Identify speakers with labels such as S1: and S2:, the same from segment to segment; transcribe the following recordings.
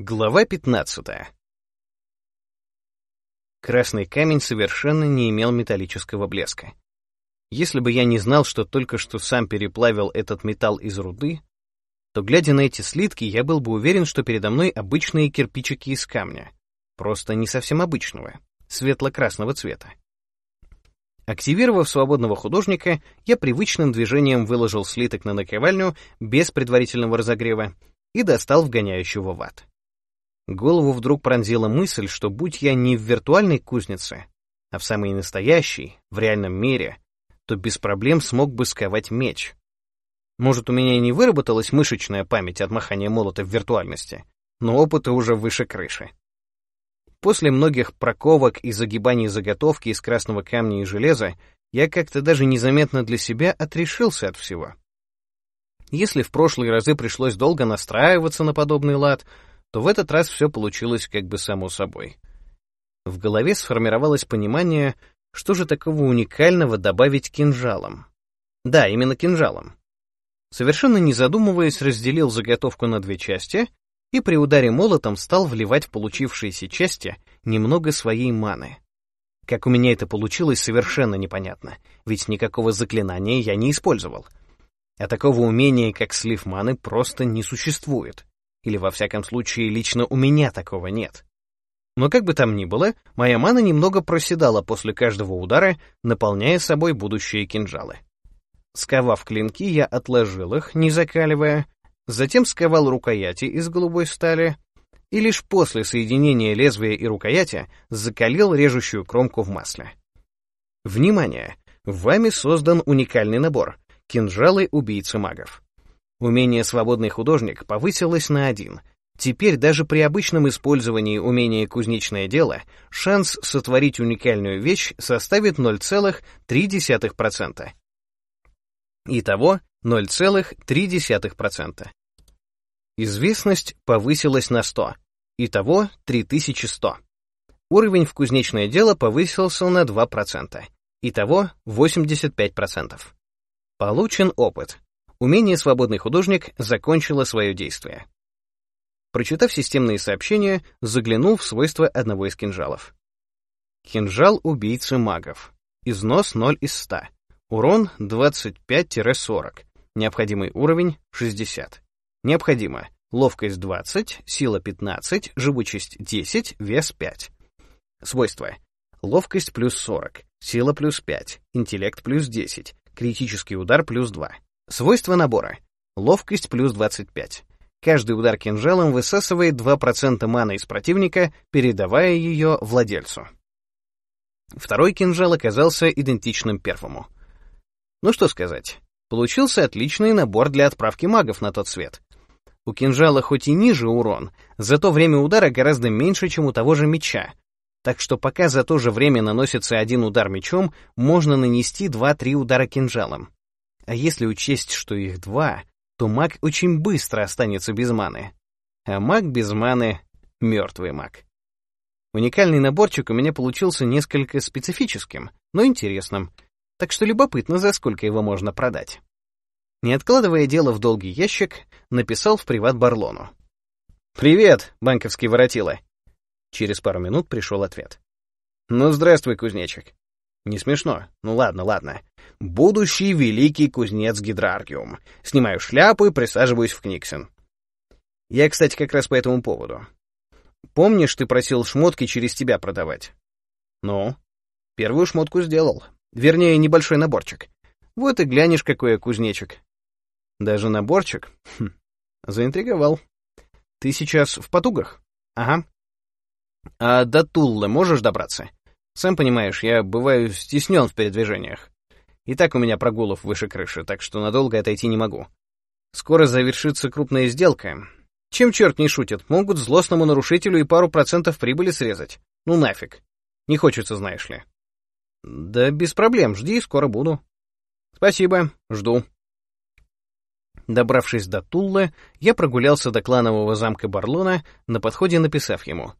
S1: Глава 15. Красный камень совершенно не имел металлического блеска. Если бы я не знал, что только что сам переплавил этот металл из руды, то, глядя на эти слитки, я был бы уверен, что передо мной обычные кирпичики из камня, просто не совсем обычного, светло-красного цвета. Активировав свободного художника, я привычным движением выложил слиток на наковальню без предварительного разогрева и достал вгоняющего в ад. Голову вдруг пронзила мысль, что будь я не в виртуальной кузнице, а в самой настоящей, в реальном мире, то без проблем смог бы сковать меч. Может, у меня и не выработалась мышечная память от махания молота в виртуальности, но опыта уже выше крыши. После многих проковок и загибаний заготовки из красного камня и железа я как-то даже незаметно для себя отрешился от всего. Если в прошлые разы пришлось долго настраиваться на подобный лад, то в этот раз все получилось как бы само собой. В голове сформировалось понимание, что же такого уникального добавить кинжалом. Да, именно кинжалом. Совершенно не задумываясь, разделил заготовку на две части и при ударе молотом стал вливать в получившиеся части немного своей маны. Как у меня это получилось, совершенно непонятно, ведь никакого заклинания я не использовал. А такого умения, как слив маны, просто не существует. Или, во всяком случае, лично у меня такого нет. Но как бы там ни было, моя мана немного проседала после каждого удара, наполняя собой будущие кинжалы. Сковав клинки, я отложил их, не закаливая, затем сковал рукояти из голубой стали и лишь после соединения лезвия и рукояти закалил режущую кромку в масле. Внимание! Вами создан уникальный набор — кинжалы убийцы магов. Умение «Свободный художник» повысилось на один. Теперь даже при обычном использовании умения «Кузнечное дело» шанс сотворить уникальную вещь составит 0,3%. Итого 0,3%. Известность повысилась на 100. Итого 3100. Уровень в кузнечное дело повысился на 2%. Итого 85%. Получен опыт умение «Свободный художник» закончило свое действие. Прочитав системные сообщения, заглянул в свойства одного из кинжалов. Кинжал убийцы магов. Износ 0 из 100. Урон 25-40. Необходимый уровень 60. Необходимо ловкость 20, сила 15, живучесть 10, вес 5. Свойства. Ловкость плюс 40, сила плюс 5, интеллект плюс 10, критический удар плюс 2. Свойства набора. Ловкость плюс 25. Каждый удар кинжалом высасывает 2% маны из противника, передавая ее владельцу. Второй кинжал оказался идентичным первому. Ну что сказать, получился отличный набор для отправки магов на тот свет. У кинжала хоть и ниже урон, зато время удара гораздо меньше, чем у того же меча. Так что пока за то же время наносится один удар мечом, можно нанести 2-3 удара кинжалом. А если учесть, что их два, то маг очень быстро останется без маны. А маг без маны — мертвый маг. Уникальный наборчик у меня получился несколько специфическим, но интересным, так что любопытно, за сколько его можно продать. Не откладывая дело в долгий ящик, написал в приват Барлону. «Привет, банковский воротила!» Через пару минут пришел ответ. «Ну, здравствуй, кузнечик. Не смешно. Ну ладно, ладно. Будущий великий кузнец Гидраргиум. Снимаю шляпу и присаживаюсь в Книксон. Я, кстати, как раз по этому поводу. Помнишь, ты просил шмотки через тебя продавать? Ну, первую шмотку сделал. Вернее, небольшой наборчик. Вот и глянешь, какой я кузнечик. Даже наборчик? Хм, заинтриговал. Ты сейчас в потугах? Ага. А до Туллы можешь добраться? Сам понимаешь, я бываю стеснен в передвижениях. И так у меня прогулов выше крыши, так что надолго отойти не могу. Скоро завершится крупная сделка. Чем черт не шутит, могут злостному нарушителю и пару процентов прибыли срезать. Ну нафиг. Не хочется, знаешь ли. Да без проблем, жди, скоро буду. Спасибо, жду. Добравшись до Туллы, я прогулялся до кланового замка Барлона, на подходе написав ему.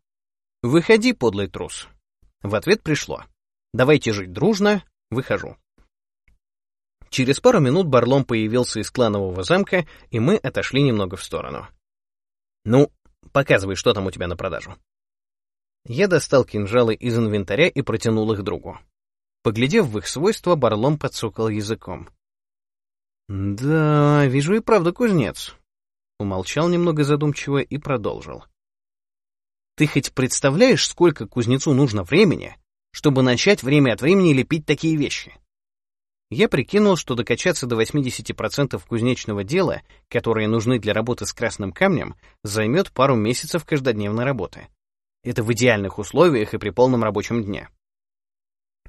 S1: «Выходи, подлый трус». В ответ пришло. «Давайте жить дружно, выхожу». Через пару минут Барлом появился из кланового замка, и мы отошли немного в сторону. «Ну, показывай, что там у тебя на продажу. Я достал кинжалы из инвентаря и протянул их другу. Поглядев в их свойства, Барлом подсокал языком. «Да, вижу и правда кузнец». Умолчал немного задумчиво и продолжил. «Ты хоть представляешь, сколько кузнецу нужно времени, чтобы начать время от времени лепить такие вещи?» Я прикинул, что докачаться до 80% кузнечного дела, которые нужны для работы с красным камнем, займет пару месяцев каждодневной работы. Это в идеальных условиях и при полном рабочем дне.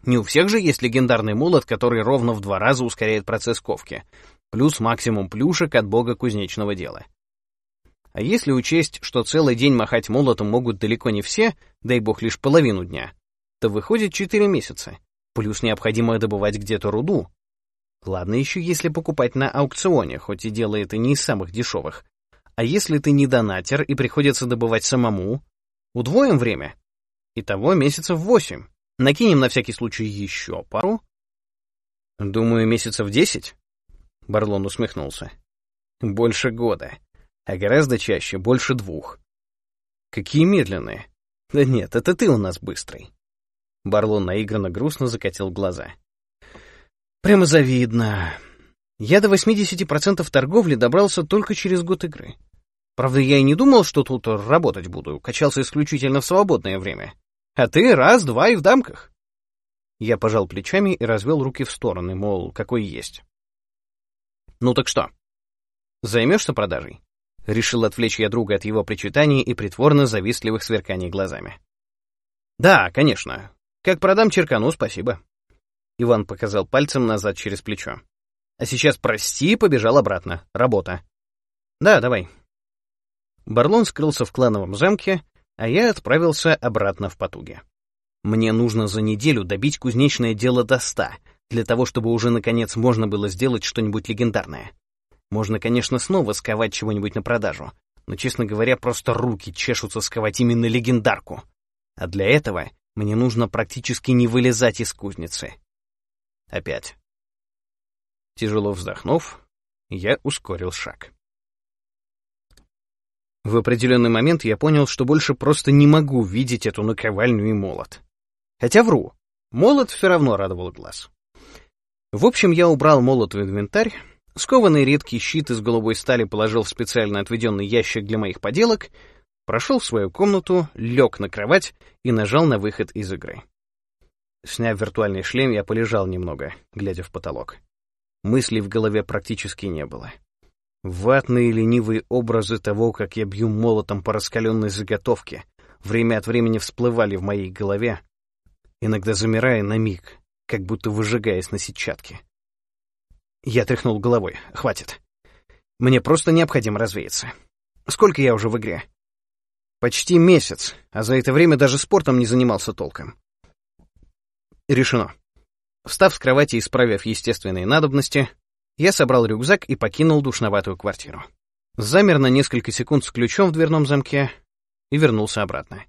S1: Не у всех же есть легендарный молот, который ровно в два раза ускоряет процесс ковки, плюс максимум плюшек от бога кузнечного дела. А если учесть, что целый день махать молотом могут далеко не все, дай бог лишь половину дня, то выходит 4 месяца, плюс необходимо добывать где-то руду. Ладно еще если покупать на аукционе, хоть и дело это не из самых дешевых. А если ты не донатер и приходится добывать самому, удвоим время. Итого месяцев восемь. Накинем на всякий случай еще пару. Думаю, месяцев десять. Барлон усмехнулся. Больше года. А гораздо чаще больше двух. Какие медленные. Да нет, это ты у нас быстрый. Барлон наигранно грустно закатил глаза. Прямо завидно. Я до 80% торговли добрался только через год игры. Правда, я и не думал, что тут работать буду, качался исключительно в свободное время. А ты раз-два и в дамках. Я пожал плечами и развел руки в стороны, мол, какой есть. Ну так что? Займешься продажей? Решил отвлечь я друга от его причитаний и притворно завистливых сверканий глазами. Да, конечно. Как продам черкану, спасибо. Иван показал пальцем назад через плечо. А сейчас прости, побежал обратно. Работа. Да, давай. Барлон скрылся в клановом замке, а я отправился обратно в потуги. Мне нужно за неделю добить кузнечное дело до ста, для того, чтобы уже наконец можно было сделать что-нибудь легендарное. Можно, конечно, снова сковать чего-нибудь на продажу, но, честно говоря, просто руки чешутся сковать именно легендарку. А для этого мне нужно практически не вылезать из кузницы. Опять. Тяжело вздохнув, я ускорил шаг. В определенный момент я понял, что больше просто не могу видеть эту наковальню и молот. Хотя вру, молот все равно радовал глаз. В общем, я убрал молот в инвентарь, скованный редкий щит из голубой стали положил в специально отведенный ящик для моих поделок, прошел в свою комнату, лег на кровать и нажал на выход из игры. Сняв виртуальный шлем, я полежал немного, глядя в потолок. Мыслей в голове практически не было. Ватные ленивые образы того, как я бью молотом по раскаленной заготовке, время от времени всплывали в моей голове, иногда замирая на миг, как будто выжигаясь на сетчатке. Я тряхнул головой. Хватит. Мне просто необходимо развеяться. Сколько я уже в игре? Почти месяц, а за это время даже спортом не занимался толком. Решено. Встав с кровати и исправив естественные надобности, я собрал рюкзак и покинул душноватую квартиру. Замер на несколько секунд с ключом в дверном замке и вернулся обратно.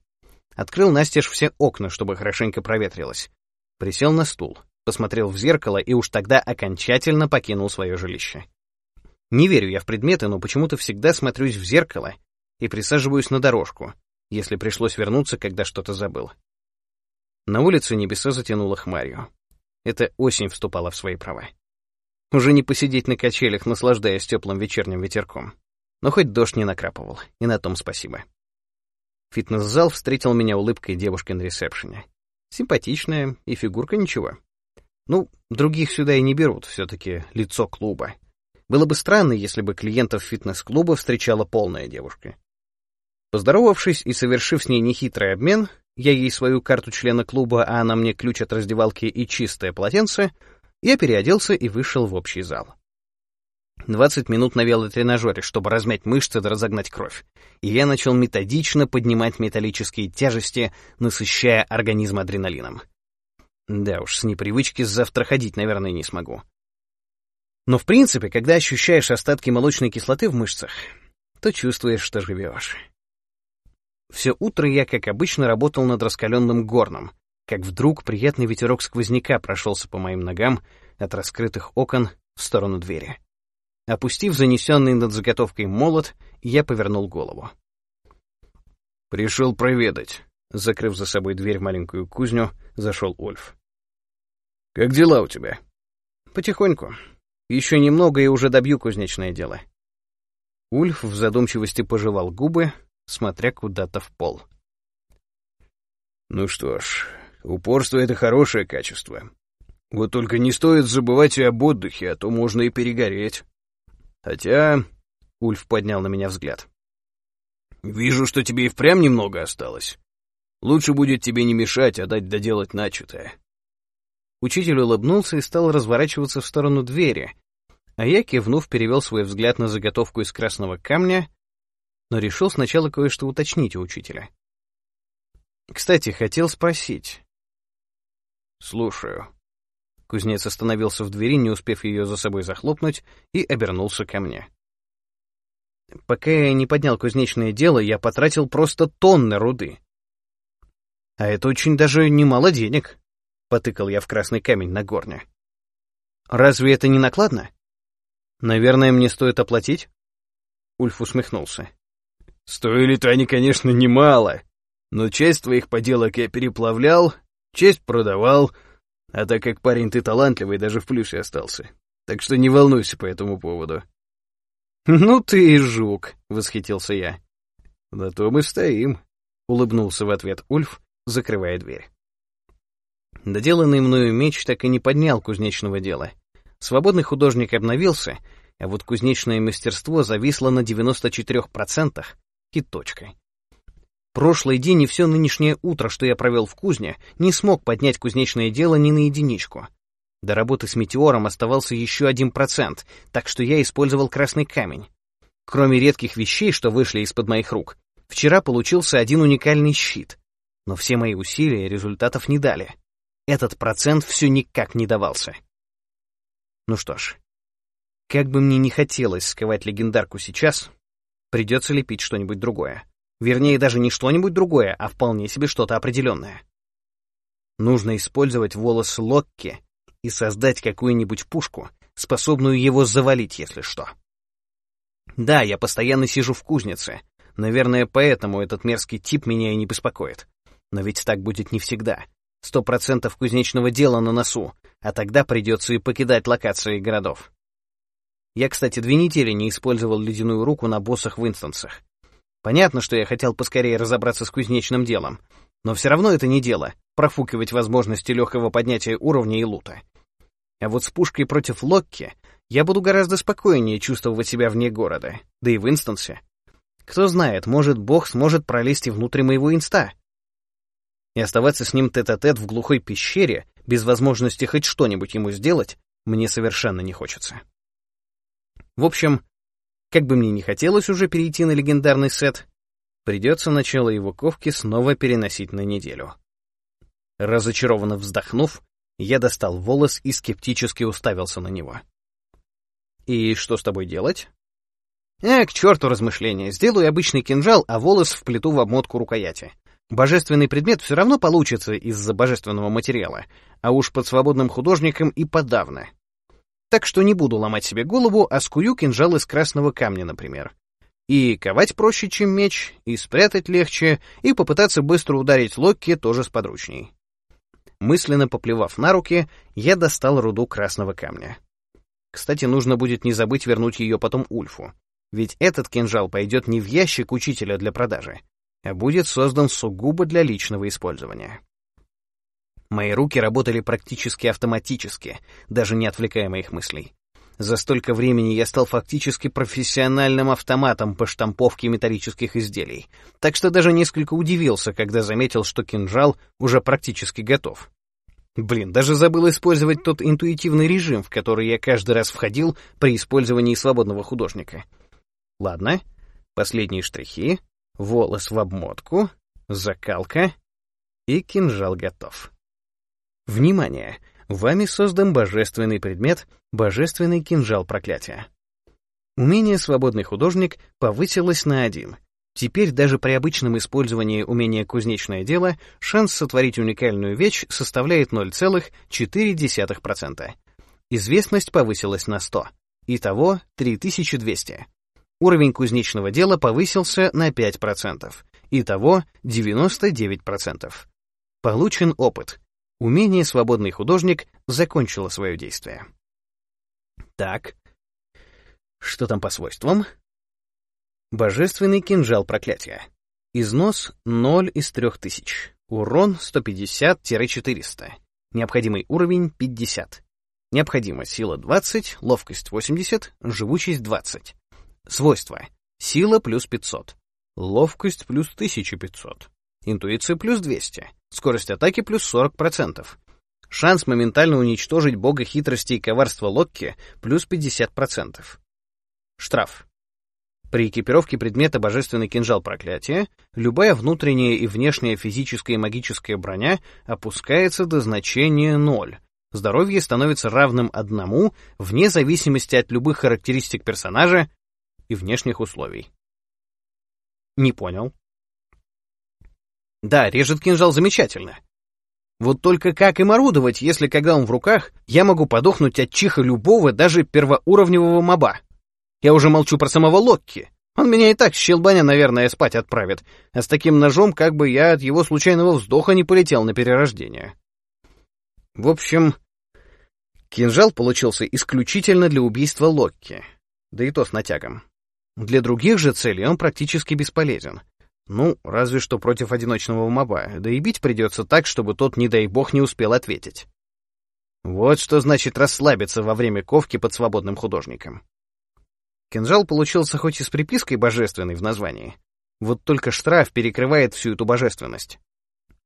S1: Открыл настежь все окна, чтобы хорошенько проветрилось. Присел на стул, посмотрел в зеркало и уж тогда окончательно покинул свое жилище. Не верю я в предметы, но почему-то всегда смотрюсь в зеркало и присаживаюсь на дорожку, если пришлось вернуться, когда что-то забыл. На улице небеса затянуло хмарью. Это осень вступала в свои права. Уже не посидеть на качелях, наслаждаясь теплым вечерним ветерком. Но хоть дождь не накрапывал, и на том спасибо. Фитнес-зал встретил меня улыбкой девушки на ресепшене. Симпатичная, и фигурка ничего. Ну, других сюда и не берут, все-таки лицо клуба. Было бы странно, если бы клиентов фитнес-клуба встречала полная девушка. Поздоровавшись и совершив с ней нехитрый обмен, я ей свою карту члена клуба, а она мне ключ от раздевалки и чистое полотенце, я переоделся и вышел в общий зал. 20 минут на велотренажере, чтобы размять мышцы да разогнать кровь. И я начал методично поднимать металлические тяжести, насыщая организм адреналином. Да уж, с непривычки завтра ходить, наверное, не смогу. Но в принципе, когда ощущаешь остатки молочной кислоты в мышцах, то чувствуешь, что живешь. Все утро я, как обычно, работал над раскаленным горном, как вдруг приятный ветерок сквозняка прошелся по моим ногам от раскрытых окон в сторону двери. Опустив занесенный над заготовкой молот, я повернул голову. «Пришел проведать», — закрыв за собой дверь в маленькую кузню, зашел Ульф. «Как дела у тебя?»
S2: «Потихоньку. Еще немного и уже добью кузнечное дело».
S1: Ульф в задумчивости пожевал губы, смотря куда-то в пол. «Ну что ж, упорство — это хорошее качество. Вот только не стоит забывать и об отдыхе, а то можно и перегореть. Хотя...» — Ульф поднял на меня взгляд. «Вижу, что тебе и впрямь немного осталось. Лучше будет тебе не мешать, а дать доделать начатое».
S2: Учитель улыбнулся и стал разворачиваться в сторону двери, а я, кивнув, перевел свой взгляд на заготовку из красного камня, но решил сначала кое-что уточнить у учителя. Кстати, хотел спросить.
S1: «Слушаю».
S2: Кузнец остановился в двери, не успев ее за собой захлопнуть, и обернулся ко мне. Пока я не поднял кузнечное дело, я потратил просто тонны руды. А это очень даже немало денег, — потыкал я в красный камень на горне. Разве это не накладно? Наверное, мне стоит оплатить? Ульф усмехнулся.
S1: Стоили-то они, конечно, немало, но часть твоих поделок я переплавлял, часть продавал, а так как парень ты талантливый, даже в плюсе остался. Так что не волнуйся по этому поводу.
S2: «Ну ты и жук!» — восхитился я.
S1: «На то мы стоим», — улыбнулся в ответ Ульф, закрывая дверь.
S2: Доделанный мною меч так и не поднял кузнечного дела. Свободный художник обновился, а вот кузнечное мастерство зависло на 94% и точкой. Прошлый день и все нынешнее утро, что я провел в кузне, не смог поднять кузнечное дело ни на единичку. До работы с метеором оставался еще один процент, так что я использовал красный камень. Кроме редких вещей, что вышли из-под моих рук, вчера получился один уникальный щит. Но все мои усилия результатов не дали. Этот процент все никак не давался. Ну что ж, как бы мне не хотелось сковать легендарку сейчас, придется лепить что-нибудь другое. Вернее, даже не что-нибудь другое, а вполне себе что-то определенное. Нужно использовать волос Локки и создать какую-нибудь пушку, способную его завалить, если что. Да, я постоянно сижу в кузнице. Наверное, поэтому этот мерзкий тип меня и не беспокоит. Но ведь так будет не всегда. Сто процентов кузнечного дела на носу, а тогда придется и покидать локации городов. Я, кстати, две недели не использовал ледяную руку на боссах в инстансах. Понятно, что я хотел поскорее разобраться с кузнечным делом, но все равно это не дело — профукивать возможности легкого поднятия уровня и лута. А вот с пушкой против Локки я буду гораздо спокойнее чувствовать себя вне города, да и в инстансе. Кто знает, может, бог сможет пролезть и внутрь моего инста. И оставаться с ним тет-а-тет -тет в глухой пещере без возможности хоть что-нибудь ему сделать, мне совершенно не хочется. В общем, как бы мне не хотелось уже перейти на легендарный сет, придется начало его ковки снова переносить на неделю. Разочарованно вздохнув, я достал волос и скептически уставился на него. «И что с тобой делать?» «Э, к черту размышления. Сделаю обычный кинжал, а волос вплету в обмотку рукояти. Божественный предмет все равно получится из-за божественного материала, а уж под свободным художником и подавно. Так что не буду ломать себе голову, а скую кинжал из красного камня, например. И ковать проще, чем меч, и спрятать легче, и попытаться быстро ударить Локки тоже сподручней. Мысленно поплевав на руки, я достал руду красного камня. Кстати, нужно будет не забыть вернуть ее потом Ульфу, ведь этот кинжал пойдет не в ящик учителя для продажи, будет создан сугубо для личного использования. Мои руки работали практически автоматически, даже не отвлекая моих мыслей. За столько времени я стал фактически профессиональным автоматом по штамповке металлических изделий, так что даже несколько удивился, когда заметил, что кинжал уже практически готов. Блин, даже забыл использовать тот интуитивный режим, в который я каждый раз входил при использовании свободного художника. Ладно, последние штрихи, волос в обмотку, закалка, и кинжал готов. Внимание! Вами создан божественный предмет «Божественный кинжал проклятия». Умение «Свободный художник» повысилось на один. Теперь даже при обычном использовании умения «Кузнечное дело» шанс сотворить уникальную вещь составляет 0,4%. Известность повысилась на 100. Итого 3200. Уровень кузнечного дела повысился на 5%.
S1: Итого 99%. Получен опыт. Умение «Свободный художник» закончило свое действие. Так. Что там по свойствам? Божественный кинжал проклятия. Износ 0 из 3000. Урон 150-400. Необходимый уровень 50. Необходима сила 20, ловкость 80, живучесть 20. Свойства. Сила плюс 500. Ловкость плюс 1500. Интуиция плюс 200. Скорость атаки плюс 40%. Шанс моментально уничтожить бога хитрости и коварства Локки плюс 50%. Штраф. При экипировке предмета Божественный кинжал проклятия любая внутренняя и внешняя физическая и магическая броня опускается до значения 0. Здоровье становится равным одному вне зависимости от любых характеристик персонажа и внешних условий. Не понял. Да, режет кинжал замечательно. Вот только как им орудовать, если когда он в руках, я могу подохнуть от чиха любого, даже первоуровневого моба? Я уже молчу про самого Локки. Он меня и так щелбаня, наверное, спать отправит, а с таким ножом как бы я от его случайного вздоха не полетел на перерождение. В общем, кинжал получился исключительно для убийства Локки, да и то с натягом. Для других же целей он практически бесполезен. Ну, разве что против одиночного моба, да и бить придется так, чтобы тот, не дай бог, не успел ответить. Вот что значит расслабиться во время ковки под свободным художником. Кинжал получился хоть и с припиской «божественный» в названии, вот только штраф перекрывает всю эту божественность.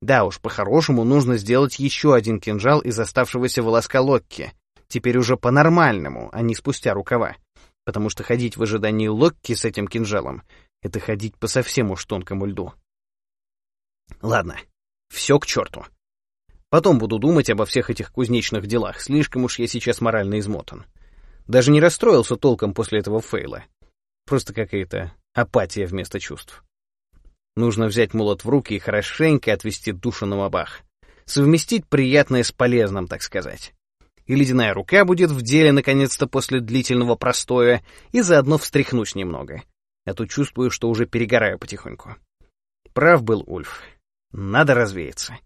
S1: Да уж, по-хорошему нужно сделать еще один кинжал из оставшегося волоска Локки, теперь уже по-нормальному, а не спустя рукава, потому что ходить в ожидании Локки с этим кинжалом — это ходить по совсем уж тонкому льду. Ладно, все к черту. Потом буду думать обо всех этих кузнечных делах, слишком уж я сейчас морально измотан. Даже не расстроился толком после этого фейла. Просто какая-то апатия вместо чувств. Нужно взять молот в руки и хорошенько отвести душу на мобах. Совместить приятное с полезным, так сказать. И ледяная рука будет в деле наконец-то после длительного простоя, и заодно встряхнусь немного. А то чувствую, что уже перегораю потихоньку. Прав был Ульф. Надо развеяться.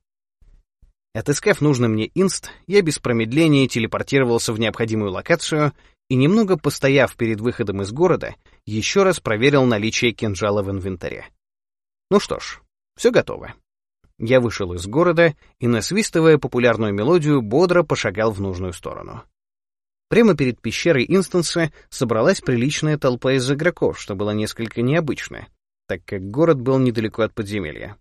S1: Отыскав нужный мне инст, я без промедления телепортировался в необходимую локацию и, немного постояв перед выходом из города, еще раз проверил наличие кинжала в инвентаре. Ну что ж, все готово. Я вышел из города и, насвистывая популярную мелодию, бодро пошагал в нужную сторону. Прямо перед пещерой инстанса собралась приличная толпа из игроков, что было несколько необычно, так как город был недалеко от подземелья.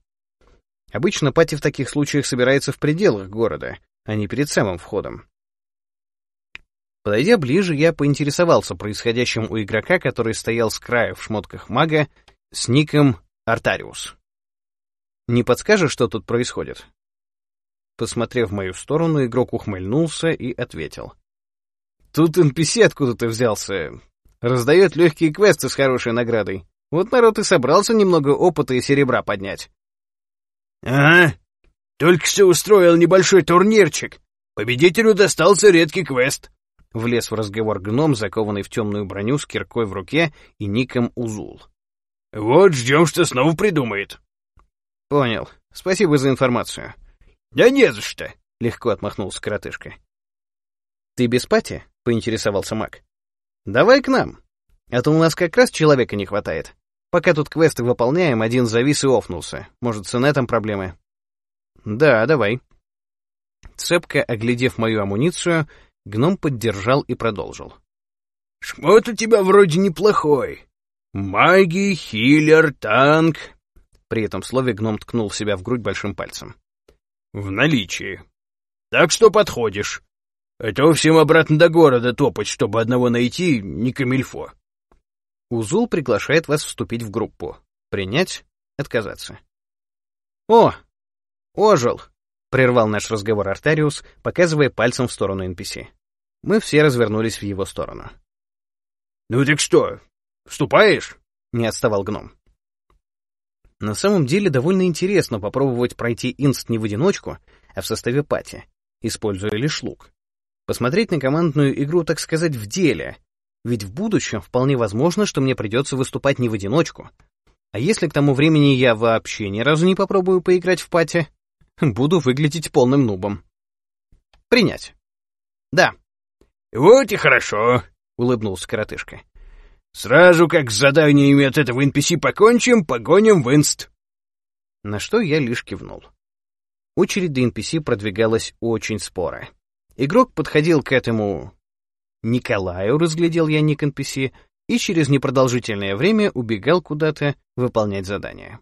S1: Обычно пати в таких случаях собирается в пределах города, а не перед самым входом. Подойдя ближе, я поинтересовался происходящим у игрока, который стоял с края в шмотках мага, с ником Артариус. «Не подскажешь, что тут происходит?» Посмотрев в мою сторону, игрок ухмыльнулся и ответил. «Тут NPC откуда-то взялся. Раздает легкие квесты с хорошей наградой. Вот народ и собрался немного опыта и серебра поднять.
S2: «Ага, только что устроил небольшой турнирчик. Победителю достался редкий квест».
S1: Влез в разговор гном, закованный в темную броню с киркой в руке и ником Узул.
S2: «Вот ждем, что снова придумает».
S1: «Понял. Спасибо за информацию».
S2: «Да не за что», —
S1: легко отмахнулся коротышка. «Ты без пати?» — поинтересовался маг. «Давай к нам. А то у нас как раз человека не хватает. Пока тут квесты выполняем, один завис и офнулся. Может, с инетом проблемы? Да, давай. Цепко оглядев мою амуницию, гном поддержал и продолжил.
S2: Шмот у тебя вроде неплохой. Маги, хиллер, танк.
S1: При этом слове гном ткнул себя в грудь большим пальцем.
S2: В наличии. Так что подходишь. А то всем обратно до города топать, чтобы одного найти, не камильфо.
S1: Узул приглашает вас вступить в группу. Принять, отказаться. О, ожил, прервал наш разговор Артариус, показывая пальцем в сторону NPC. Мы все развернулись в его сторону.
S2: Ну так что, вступаешь?
S1: Не отставал гном. На самом деле довольно интересно попробовать пройти инст не в одиночку, а в составе пати, используя лишь лук. Посмотреть на командную игру, так сказать, в деле, ведь в будущем вполне возможно, что мне придется выступать не в одиночку, А если к тому времени я вообще ни разу не попробую поиграть в пати, буду выглядеть полным нубом. Принять. Да.
S2: Вот и хорошо, улыбнулся коротышка. Сразу как с заданиями от этого NPC покончим, погоним в инст.
S1: На что я лишь кивнул. Очередь до NPC продвигалась очень споро. Игрок подходил к этому... Николаю, разглядел я ник NPC, и через непродолжительное время убегал куда-то выполнять задание.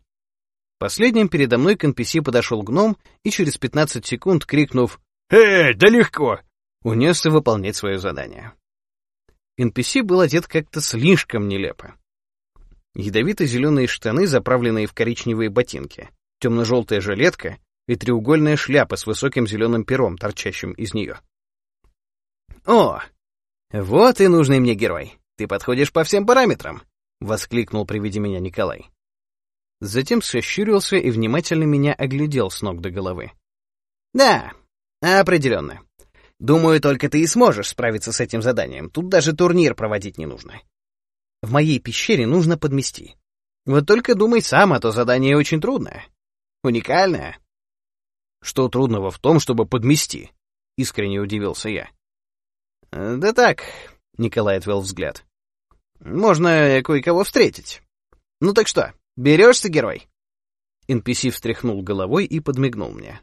S1: Последним передо мной к NPC подошел гном и через 15 секунд, крикнув
S2: «Э, да легко!»
S1: унесся выполнять свое задание. NPC был одет как-то слишком нелепо. Ядовито-зеленые штаны, заправленные в коричневые ботинки, темно-желтая жилетка и треугольная шляпа с высоким зеленым пером, торчащим из нее. «О, вот и нужный мне герой. Ты подходишь по всем параметрам!» — воскликнул при виде меня Николай. Затем сощурился и внимательно меня оглядел с ног до головы. «Да, определенно. Думаю, только ты и сможешь справиться с этим заданием. Тут даже турнир проводить не нужно. В моей пещере нужно подмести. Вот только думай сам, а то задание очень трудное. Уникальное. Что трудного в том, чтобы подмести? Искренне удивился я. Да так, Николай отвел взгляд. Можно кое-кого встретить. Ну так что, берешься, герой? NPC встряхнул головой и подмигнул мне.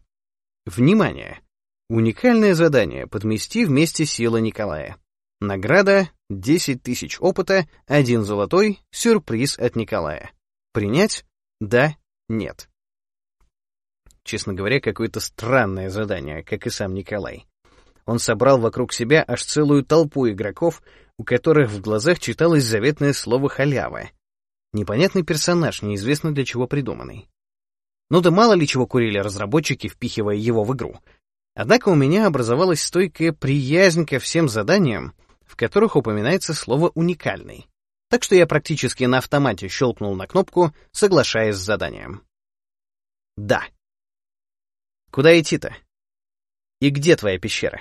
S1: Внимание! Уникальное задание «Подмести вместе сила Николая». Награда — 10 тысяч опыта, один золотой, сюрприз от Николая. Принять? Да, нет. Честно говоря, какое-то странное задание, как и сам Николай. Он собрал вокруг себя аж целую толпу игроков, у которых в глазах читалось заветное слово «халява». Непонятный персонаж, неизвестно для чего придуманный. Ну да мало ли чего курили разработчики, впихивая его в игру — Однако у меня образовалась стойкая приязнь ко всем заданиям, в которых упоминается слово «уникальный». Так что я практически на автомате щелкнул на кнопку, соглашаясь с заданием. Да. Куда идти-то? И где твоя пещера?